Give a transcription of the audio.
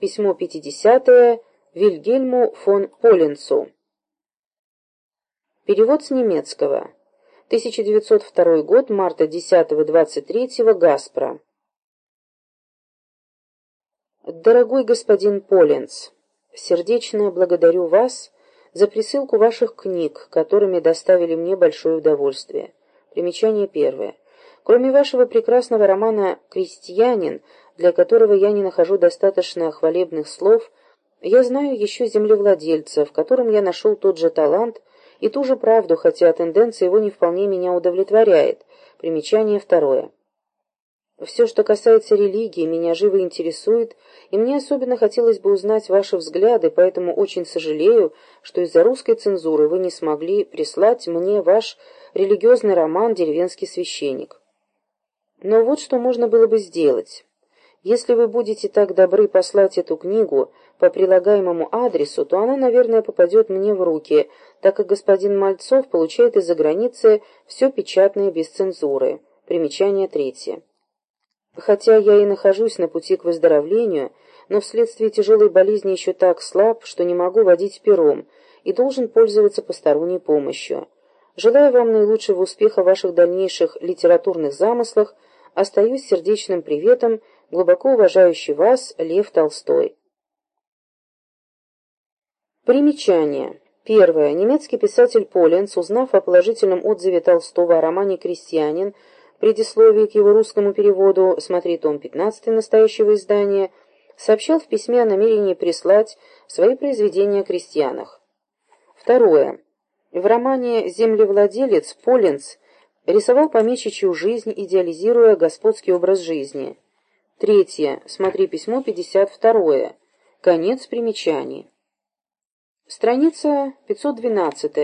Письмо 50 Вильгельму фон Поленцу. Перевод с немецкого. 1902 год, марта 10-23, Гаспро. Дорогой господин Поленц, сердечно благодарю вас за присылку ваших книг, которыми доставили мне большое удовольствие. Примечание первое. Кроме вашего прекрасного романа «Крестьянин», для которого я не нахожу достаточно хвалебных слов, я знаю еще землевладельца, в котором я нашел тот же талант и ту же правду, хотя тенденция его не вполне меня удовлетворяет. Примечание второе. Все, что касается религии, меня живо интересует, и мне особенно хотелось бы узнать ваши взгляды, поэтому очень сожалею, что из-за русской цензуры вы не смогли прислать мне ваш религиозный роман «Деревенский священник». Но вот что можно было бы сделать. Если вы будете так добры послать эту книгу по прилагаемому адресу, то она, наверное, попадет мне в руки, так как господин Мальцов получает из-за границы все печатное без цензуры. Примечание третье. Хотя я и нахожусь на пути к выздоровлению, но вследствие тяжелой болезни еще так слаб, что не могу водить пером и должен пользоваться посторонней помощью. Желаю вам наилучшего успеха в ваших дальнейших литературных замыслах, остаюсь сердечным приветом, глубоко уважающий вас Лев Толстой. Примечание. Первое. Немецкий писатель Поленц, узнав о положительном отзыве Толстого о романе «Крестьянин», Предисловие к его русскому переводу, смотри том 15 настоящего издания, сообщал в письме о намерении прислать свои произведения о крестьянах. Второе. В романе «Землевладелец» Поленц рисовал помещичью жизнь, идеализируя господский образ жизни. Третье. Смотри письмо 52. Конец примечаний. Страница 512.